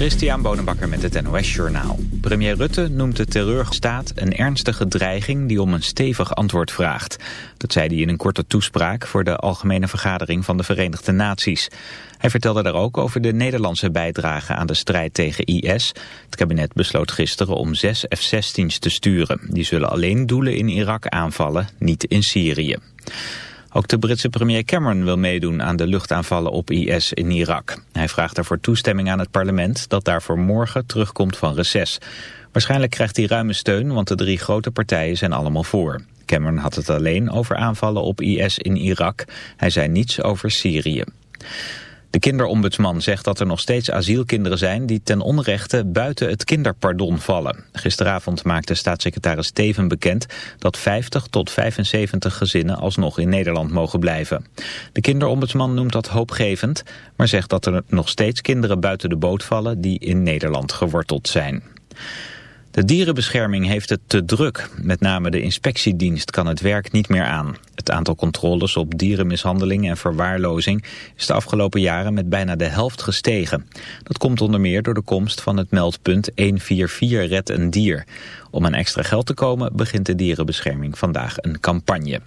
Christian Bonenbakker met het NOS Journaal. Premier Rutte noemt de terreurstaat een ernstige dreiging die om een stevig antwoord vraagt. Dat zei hij in een korte toespraak voor de Algemene Vergadering van de Verenigde Naties. Hij vertelde daar ook over de Nederlandse bijdrage aan de strijd tegen IS. Het kabinet besloot gisteren om zes F-16's te sturen. Die zullen alleen doelen in Irak aanvallen, niet in Syrië. Ook de Britse premier Cameron wil meedoen aan de luchtaanvallen op IS in Irak. Hij vraagt daarvoor toestemming aan het parlement dat daarvoor morgen terugkomt van reces. Waarschijnlijk krijgt hij ruime steun, want de drie grote partijen zijn allemaal voor. Cameron had het alleen over aanvallen op IS in Irak. Hij zei niets over Syrië. De kinderombudsman zegt dat er nog steeds asielkinderen zijn die ten onrechte buiten het kinderpardon vallen. Gisteravond maakte staatssecretaris Steven bekend dat 50 tot 75 gezinnen alsnog in Nederland mogen blijven. De kinderombudsman noemt dat hoopgevend, maar zegt dat er nog steeds kinderen buiten de boot vallen die in Nederland geworteld zijn. De dierenbescherming heeft het te druk. Met name de inspectiedienst kan het werk niet meer aan. Het aantal controles op dierenmishandeling en verwaarlozing is de afgelopen jaren met bijna de helft gestegen. Dat komt onder meer door de komst van het meldpunt 144 Red een Dier. Om aan extra geld te komen begint de dierenbescherming vandaag een campagne.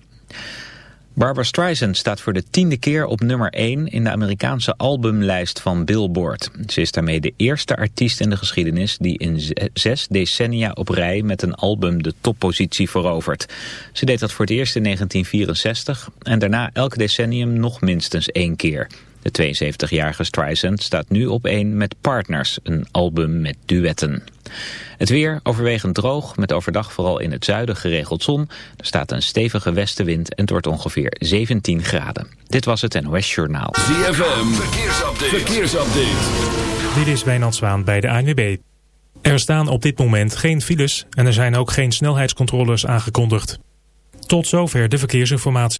Barbara Streisand staat voor de tiende keer op nummer 1 in de Amerikaanse albumlijst van Billboard. Ze is daarmee de eerste artiest in de geschiedenis die in zes decennia op rij met een album de toppositie verovert. Ze deed dat voor het eerst in 1964 en daarna elk decennium nog minstens één keer. De 72-jarige Streisand staat nu op één met Partners, een album met duetten. Het weer overwegend droog, met overdag vooral in het zuiden geregeld zon. Er staat een stevige westenwind en het wordt ongeveer 17 graden. Dit was het NOS Journaal. ZFM, verkeersupdate. verkeersupdate. Dit is Wijnand Zwaan bij de ANWB. Er staan op dit moment geen files en er zijn ook geen snelheidscontroles aangekondigd. Tot zover de verkeersinformatie.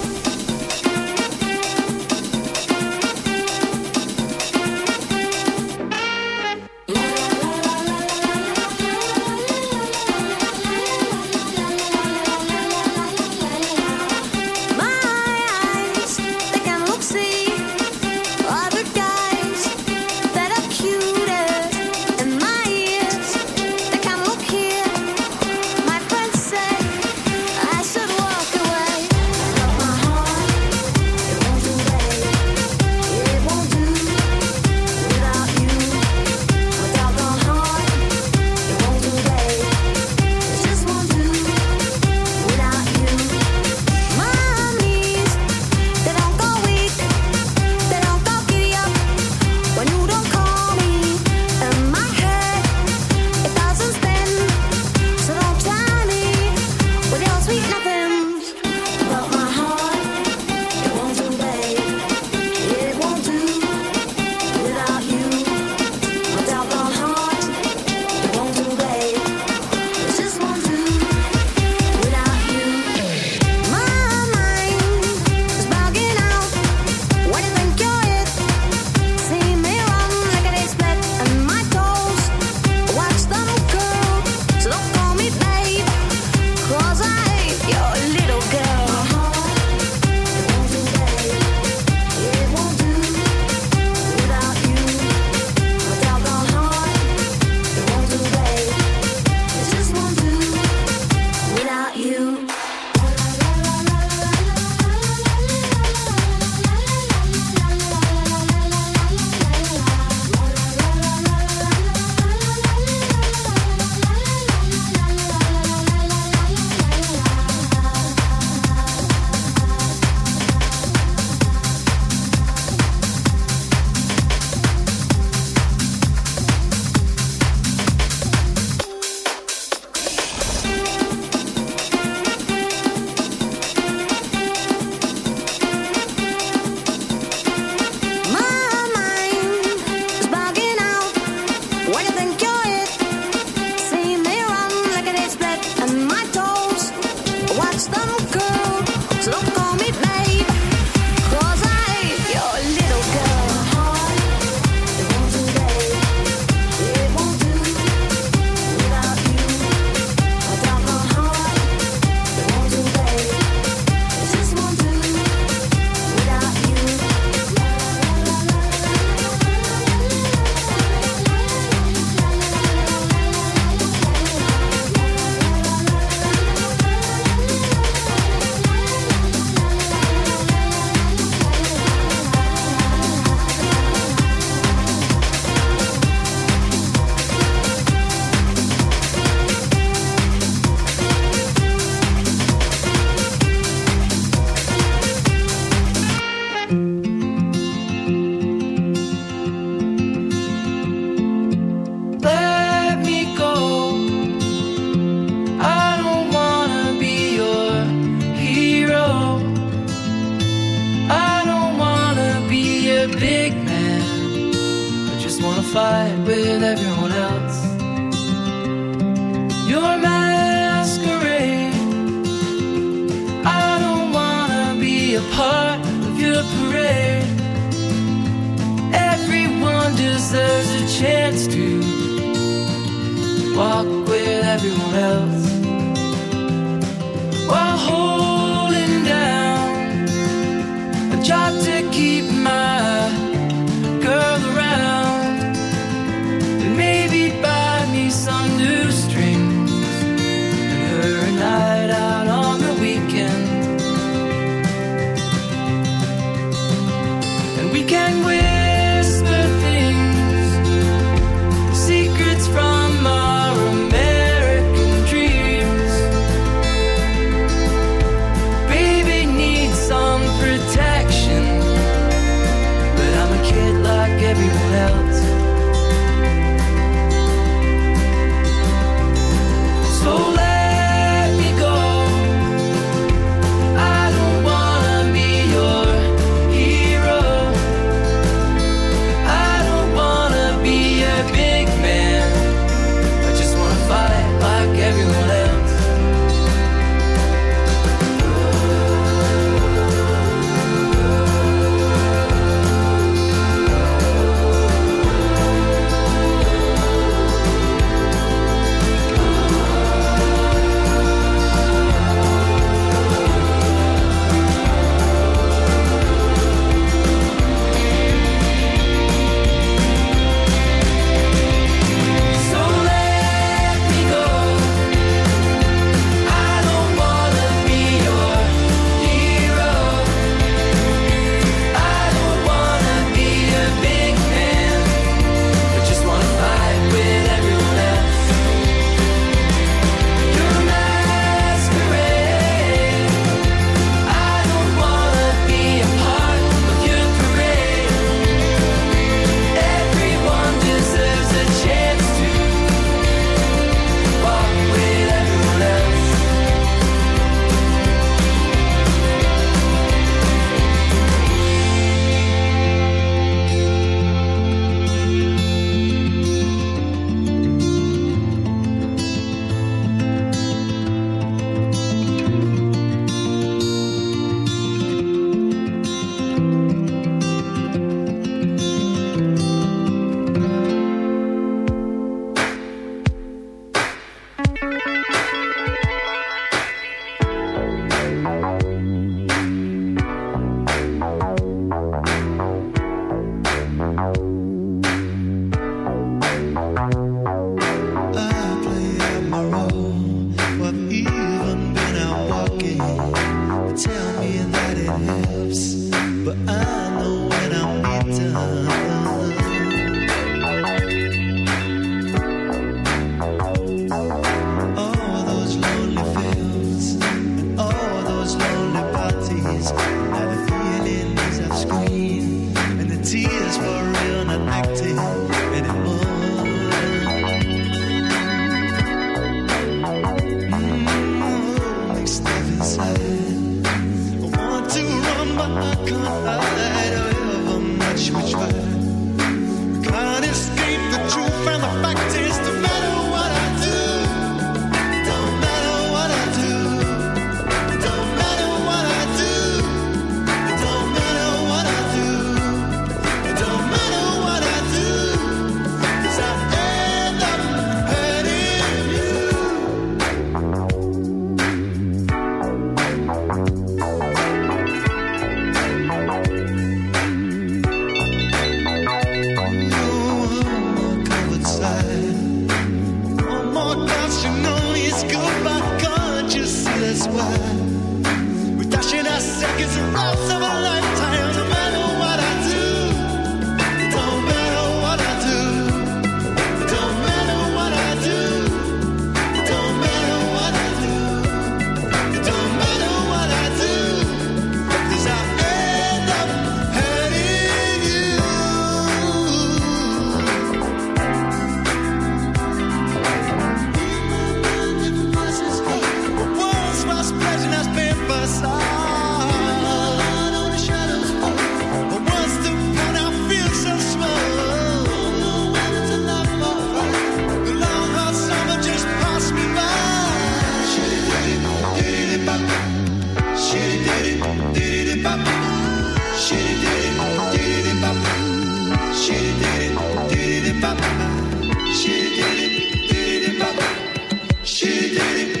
She did it.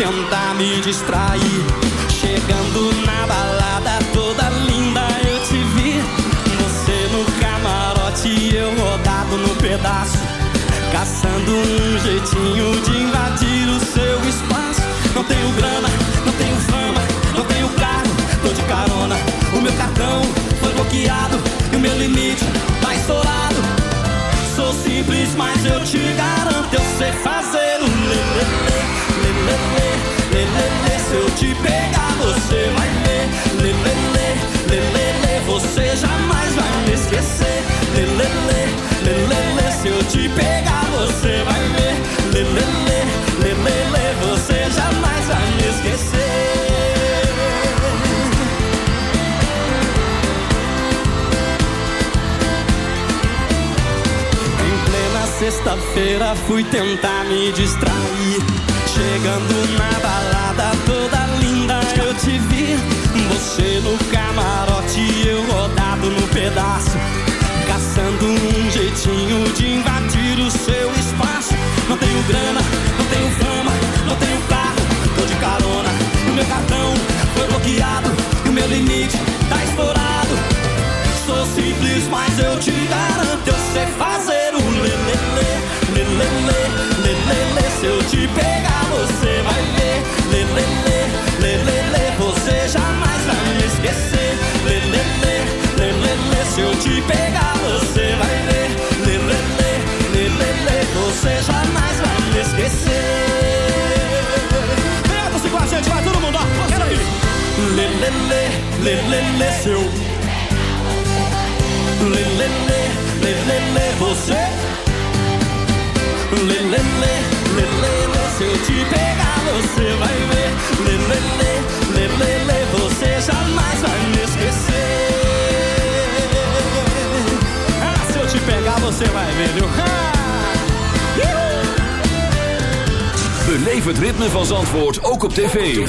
Tentar me distrair. Esquecer, lelele, lelele. Se eu te pegar, você vai ver, lelele, lelele. Você jamais vai me esquecer. Em plena sexta-feira fui tentar me distrair. Chegando na balada toda linda eu te vi. Você no camarote eu rodado no pedaço. Caçando um jeitinho de invadir o seu espaço. Não tenho grana, não tenho fama, não tenho carro, tô de carona. O meu cartão foi bloqueado e o meu limite tá estourado. Sou simples, mas eu te garanto, eu sei fazer o lelele, lelele, lelele. Se eu te pegar, você vai ver, lelele. Seu Lelele, lelele, você Lelele, lelele, se eu te pegar você vai ver Lelele, lelele, você jamais vai me esquecer Ah, se eu te pegar você vai ver, viu? Beleef het ritme van Zandvoort ook op tv.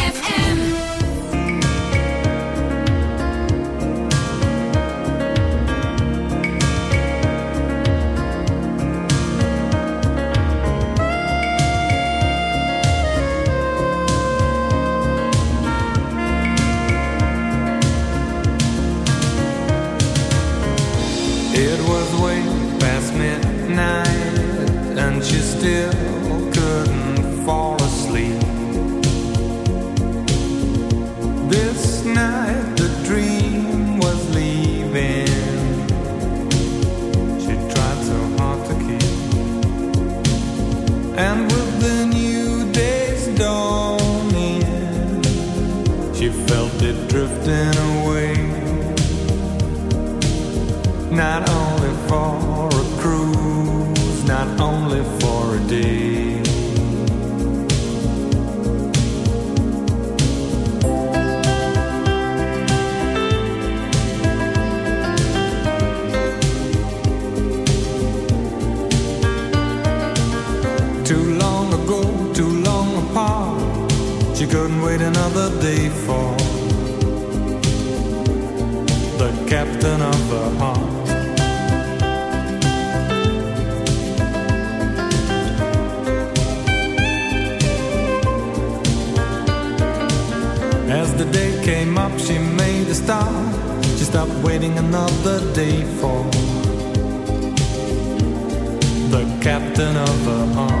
another arm.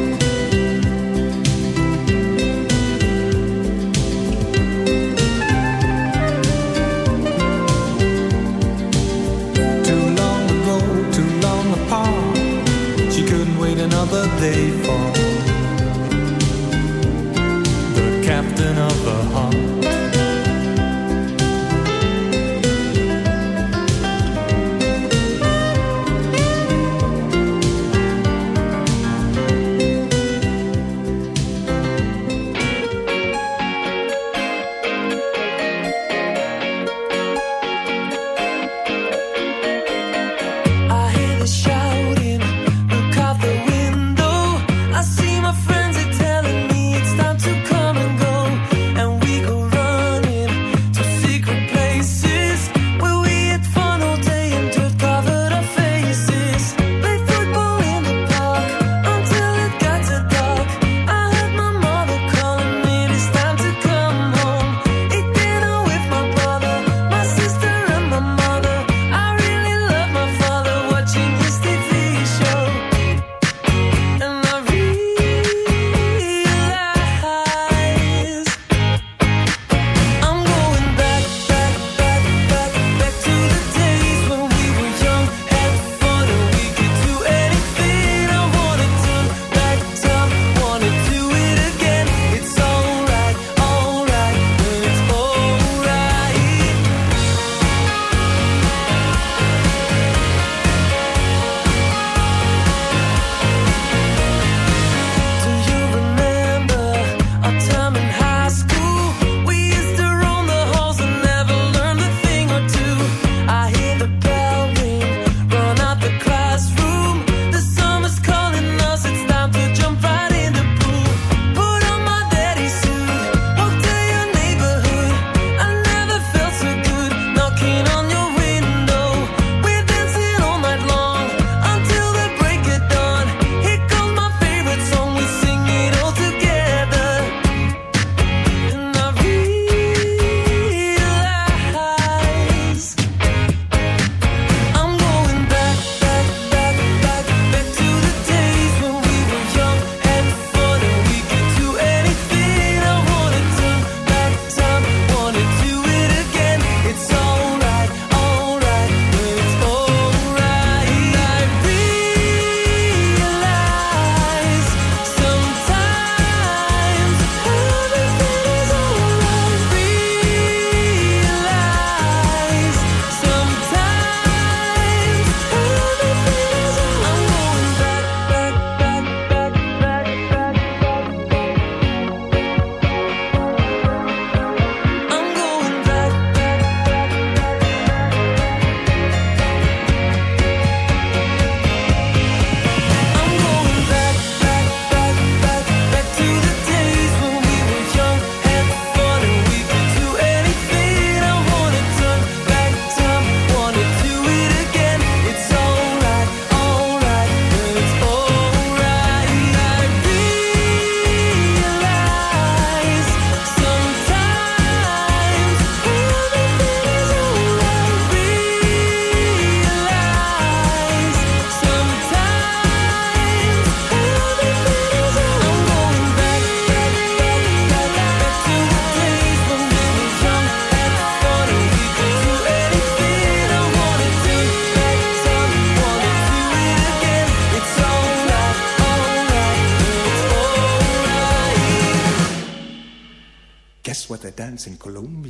Cologne.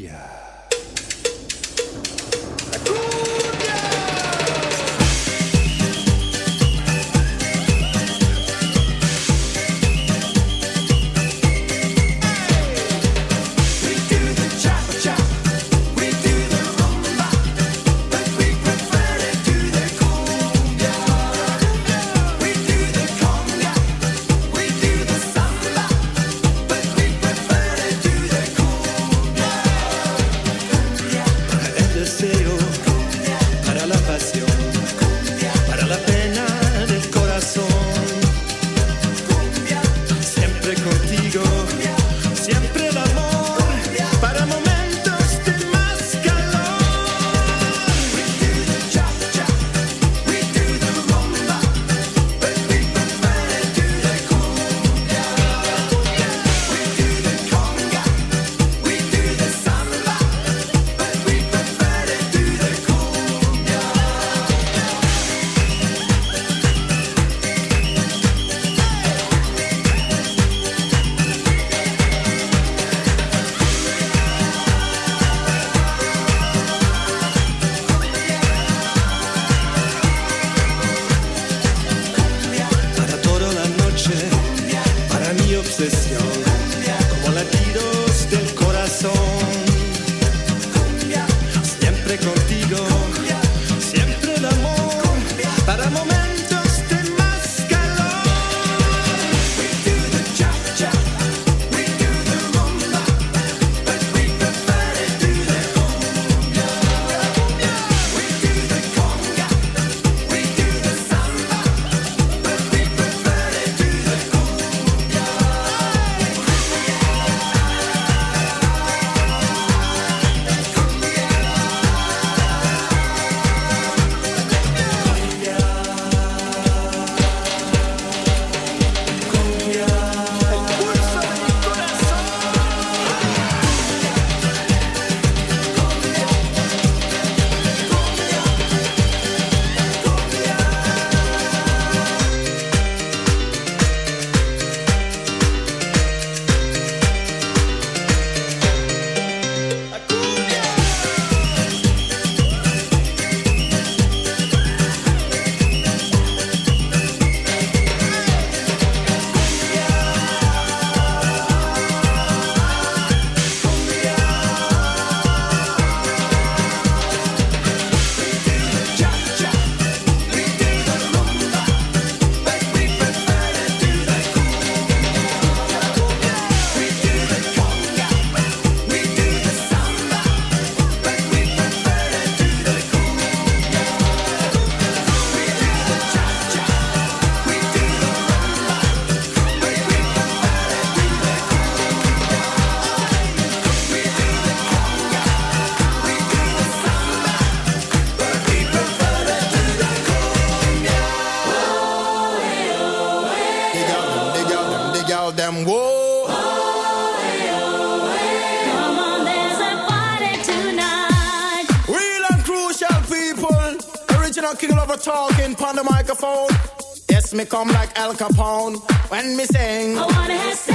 Yes, me come like Al Capone when me sing. I wanna have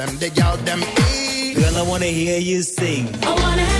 them, dig out them. Girl, I wanna hear you sing. I wanna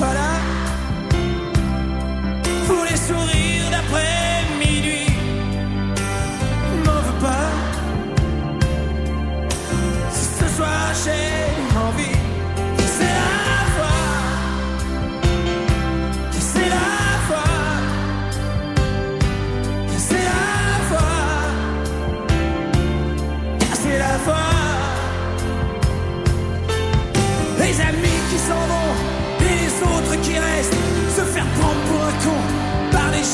Pas là. Pour les sourires d'après minuit. M'en veux pas. Si ce soir j'ai envie, c'est la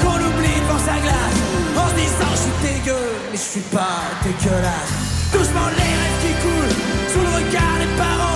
Qu'on oublie devant sa glace en disant je suis dégueu mais je suis pas dégueulasse. Doucement les rêves qui coulent sous le regard des parents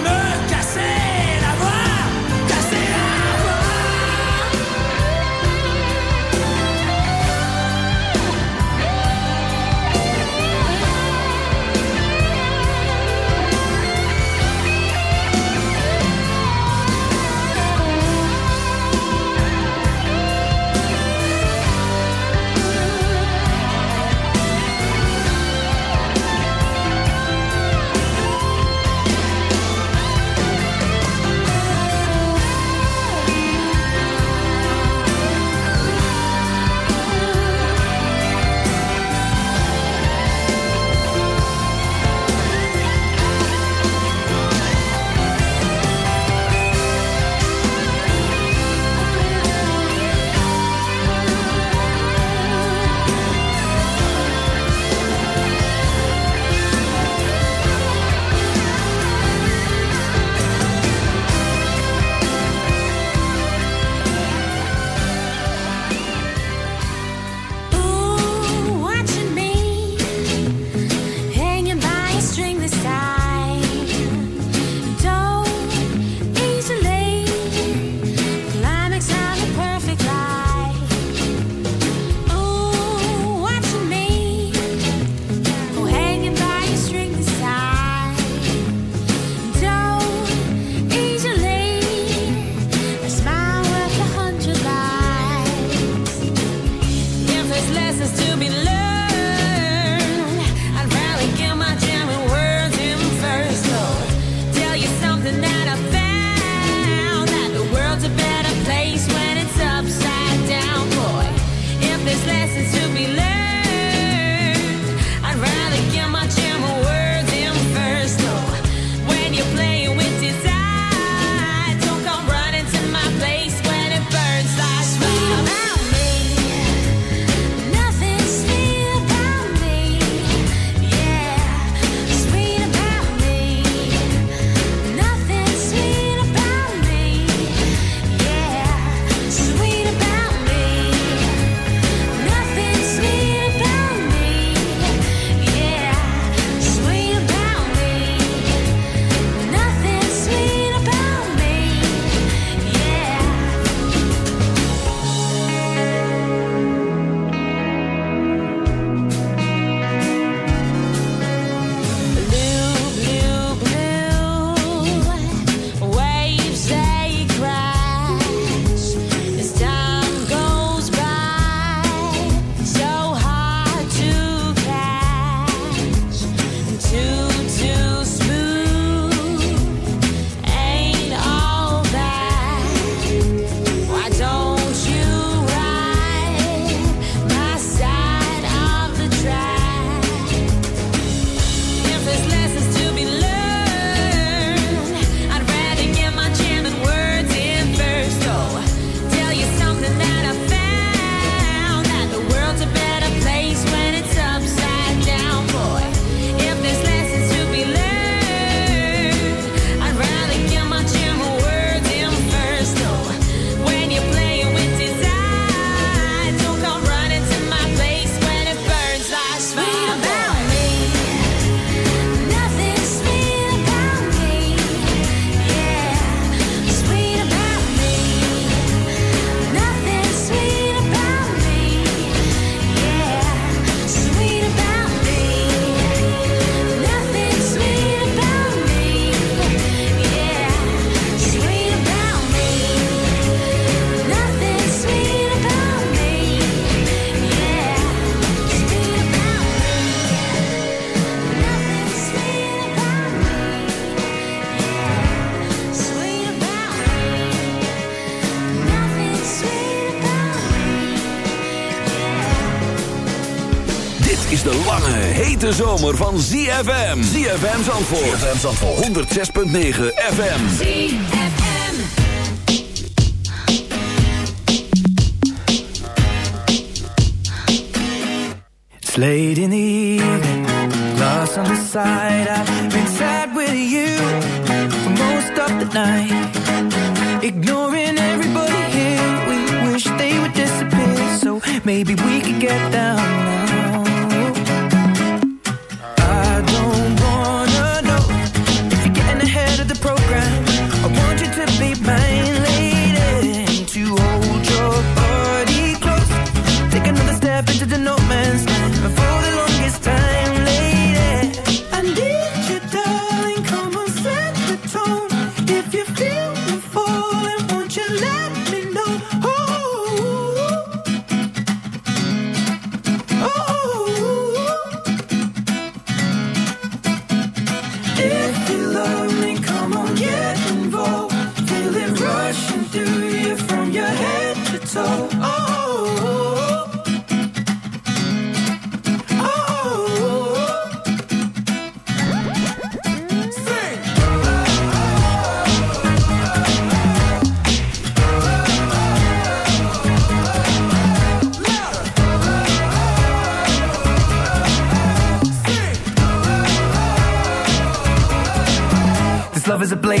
hete zomer van ZFM. ZFM Zandvoort. ZFM Zandvoort. 106.9 FM. ZFM. It's late in the evening, glass on the side. I've been sad with you for most of the night. Ignoring everybody here, we wish they would disappear. So maybe we play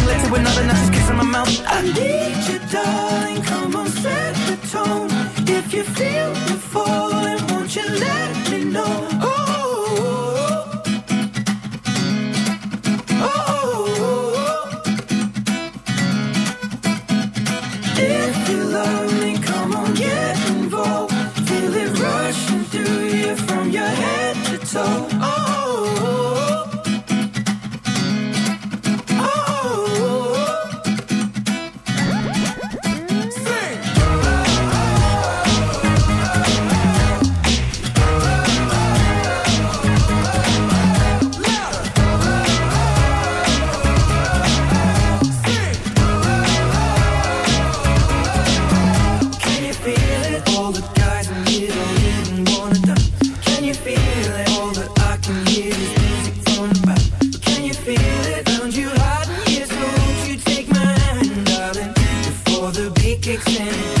led to another, now just kissing my mouth. I need you, darling. Come on, set the tone. If you feel me falling, won't you let me know? Oh, kicks in